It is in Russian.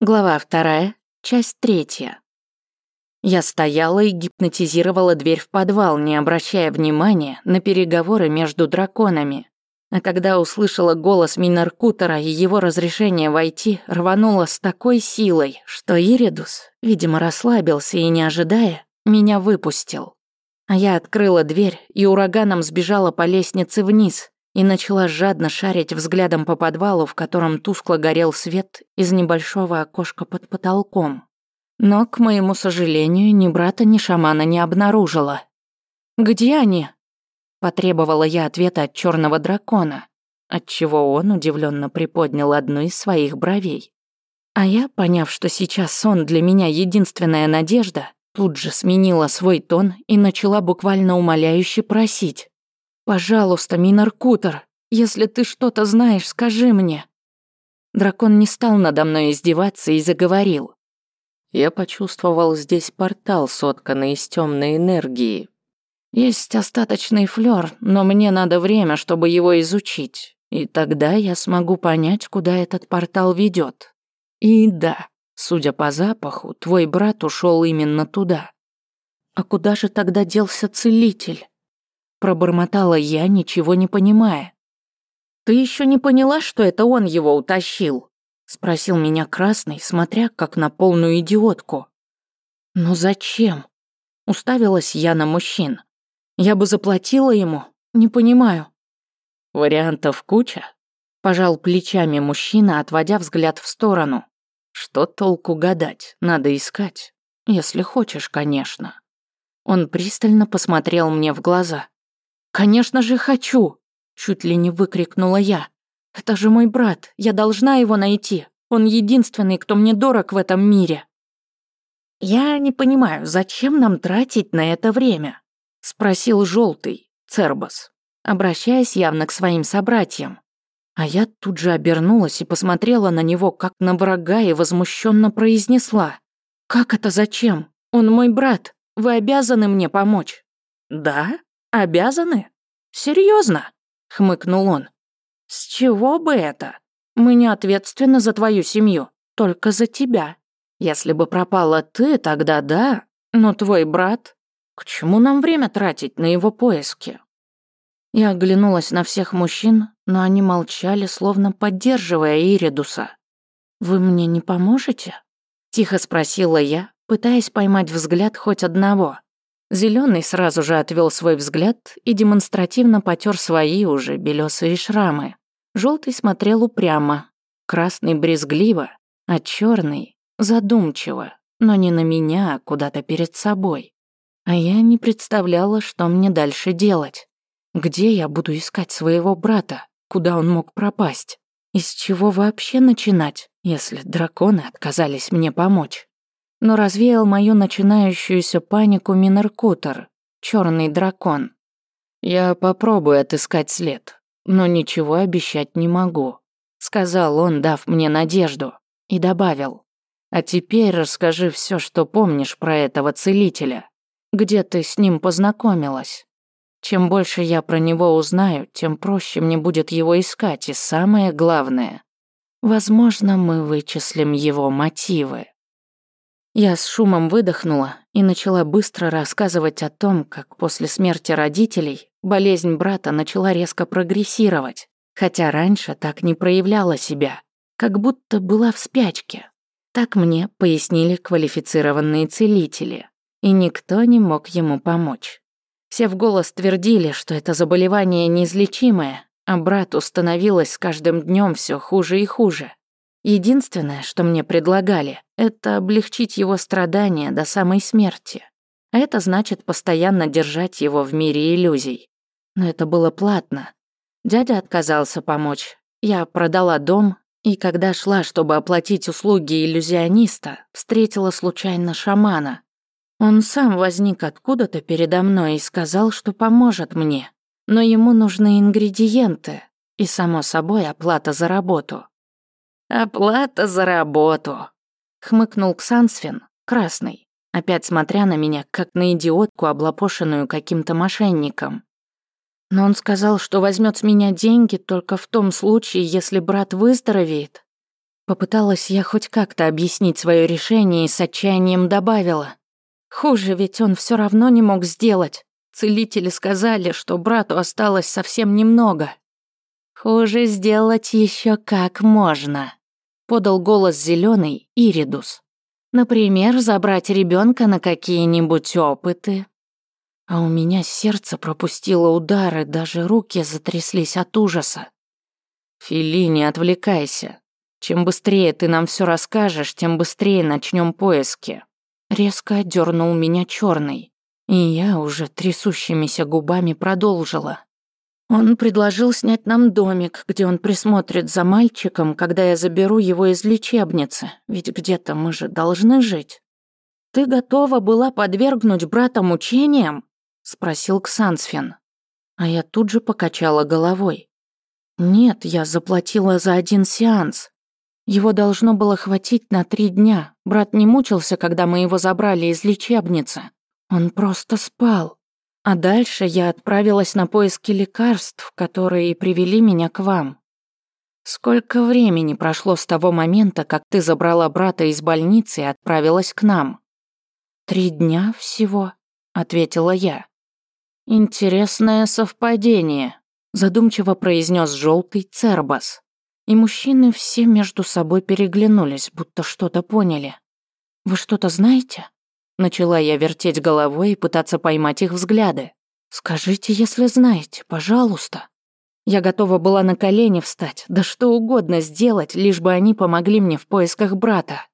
Глава вторая, часть третья. Я стояла и гипнотизировала дверь в подвал, не обращая внимания на переговоры между драконами. А когда услышала голос Минаркутера и его разрешение войти, рванула с такой силой, что Иридус, видимо, расслабился и, не ожидая, меня выпустил. А я открыла дверь и ураганом сбежала по лестнице вниз, и начала жадно шарить взглядом по подвалу, в котором тускло горел свет из небольшого окошка под потолком. Но, к моему сожалению, ни брата, ни шамана не обнаружила. «Где они?» – потребовала я ответа от черного дракона, отчего он удивленно приподнял одну из своих бровей. А я, поняв, что сейчас сон для меня единственная надежда, тут же сменила свой тон и начала буквально умоляюще просить. «Пожалуйста, Минаркутер, если ты что-то знаешь, скажи мне». Дракон не стал надо мной издеваться и заговорил. Я почувствовал здесь портал, сотканный из темной энергии. Есть остаточный флёр, но мне надо время, чтобы его изучить. И тогда я смогу понять, куда этот портал ведет. И да, судя по запаху, твой брат ушел именно туда. А куда же тогда делся целитель? Пробормотала я, ничего не понимая. «Ты еще не поняла, что это он его утащил?» Спросил меня Красный, смотря как на полную идиотку. «Ну зачем?» Уставилась я на мужчин. «Я бы заплатила ему? Не понимаю». «Вариантов куча?» Пожал плечами мужчина, отводя взгляд в сторону. «Что толку гадать? Надо искать. Если хочешь, конечно». Он пристально посмотрел мне в глаза. «Конечно же хочу!» – чуть ли не выкрикнула я. «Это же мой брат, я должна его найти. Он единственный, кто мне дорог в этом мире». «Я не понимаю, зачем нам тратить на это время?» – спросил желтый Цербас, обращаясь явно к своим собратьям. А я тут же обернулась и посмотрела на него, как на врага, и возмущенно произнесла. «Как это зачем? Он мой брат. Вы обязаны мне помочь». «Да?» Обязаны? Серьезно? хмыкнул он. С чего бы это? Мы не ответственны за твою семью, только за тебя. Если бы пропала ты, тогда да, но твой брат... К чему нам время тратить на его поиски? Я оглянулась на всех мужчин, но они молчали, словно поддерживая Иридуса. «Вы мне не поможете?» — тихо спросила я, пытаясь поймать взгляд хоть одного. Зеленый сразу же отвел свой взгляд и демонстративно потер свои уже белесые шрамы. Желтый смотрел упрямо, красный брезгливо, а черный задумчиво, но не на меня, а куда-то перед собой. А я не представляла, что мне дальше делать. Где я буду искать своего брата? Куда он мог пропасть? Из чего вообще начинать, если драконы отказались мне помочь? Но развеял мою начинающуюся панику Минеркутер, черный дракон. «Я попробую отыскать след, но ничего обещать не могу», сказал он, дав мне надежду, и добавил. «А теперь расскажи все, что помнишь про этого целителя. Где ты с ним познакомилась? Чем больше я про него узнаю, тем проще мне будет его искать, и самое главное, возможно, мы вычислим его мотивы». Я с шумом выдохнула и начала быстро рассказывать о том, как после смерти родителей болезнь брата начала резко прогрессировать, хотя раньше так не проявляла себя, как будто была в спячке. Так мне пояснили квалифицированные целители, и никто не мог ему помочь. Все в голос твердили, что это заболевание неизлечимое, а брату становилось с каждым днем все хуже и хуже. Единственное, что мне предлагали, это облегчить его страдания до самой смерти. А это значит постоянно держать его в мире иллюзий. Но это было платно. Дядя отказался помочь. Я продала дом, и когда шла, чтобы оплатить услуги иллюзиониста, встретила случайно шамана. Он сам возник откуда-то передо мной и сказал, что поможет мне. Но ему нужны ингредиенты и, само собой, оплата за работу. «Оплата за работу», — хмыкнул Ксансфин, красный, опять смотря на меня, как на идиотку, облапошенную каким-то мошенником. Но он сказал, что возьмет с меня деньги только в том случае, если брат выздоровеет. Попыталась я хоть как-то объяснить свое решение и с отчаянием добавила. Хуже ведь он все равно не мог сделать. Целители сказали, что брату осталось совсем немного. Хуже сделать еще как можно, подал голос зеленый Иридус. Например, забрать ребенка на какие-нибудь опыты. А у меня сердце пропустило удары, даже руки затряслись от ужаса. Фили, не отвлекайся. Чем быстрее ты нам все расскажешь, тем быстрее начнем поиски. Резко отдернул меня черный, и я уже трясущимися губами продолжила. Он предложил снять нам домик, где он присмотрит за мальчиком, когда я заберу его из лечебницы, ведь где-то мы же должны жить. «Ты готова была подвергнуть брата мучениям?» — спросил Ксансфин. А я тут же покачала головой. «Нет, я заплатила за один сеанс. Его должно было хватить на три дня. Брат не мучился, когда мы его забрали из лечебницы. Он просто спал. А дальше я отправилась на поиски лекарств, которые привели меня к вам. Сколько времени прошло с того момента, как ты забрала брата из больницы и отправилась к нам? Три дня всего, ответила я. Интересное совпадение, задумчиво произнес желтый Цербас и мужчины все между собой переглянулись, будто что-то поняли. «Вы что-то знаете?» Начала я вертеть головой и пытаться поймать их взгляды. «Скажите, если знаете, пожалуйста». Я готова была на колени встать, да что угодно сделать, лишь бы они помогли мне в поисках брата.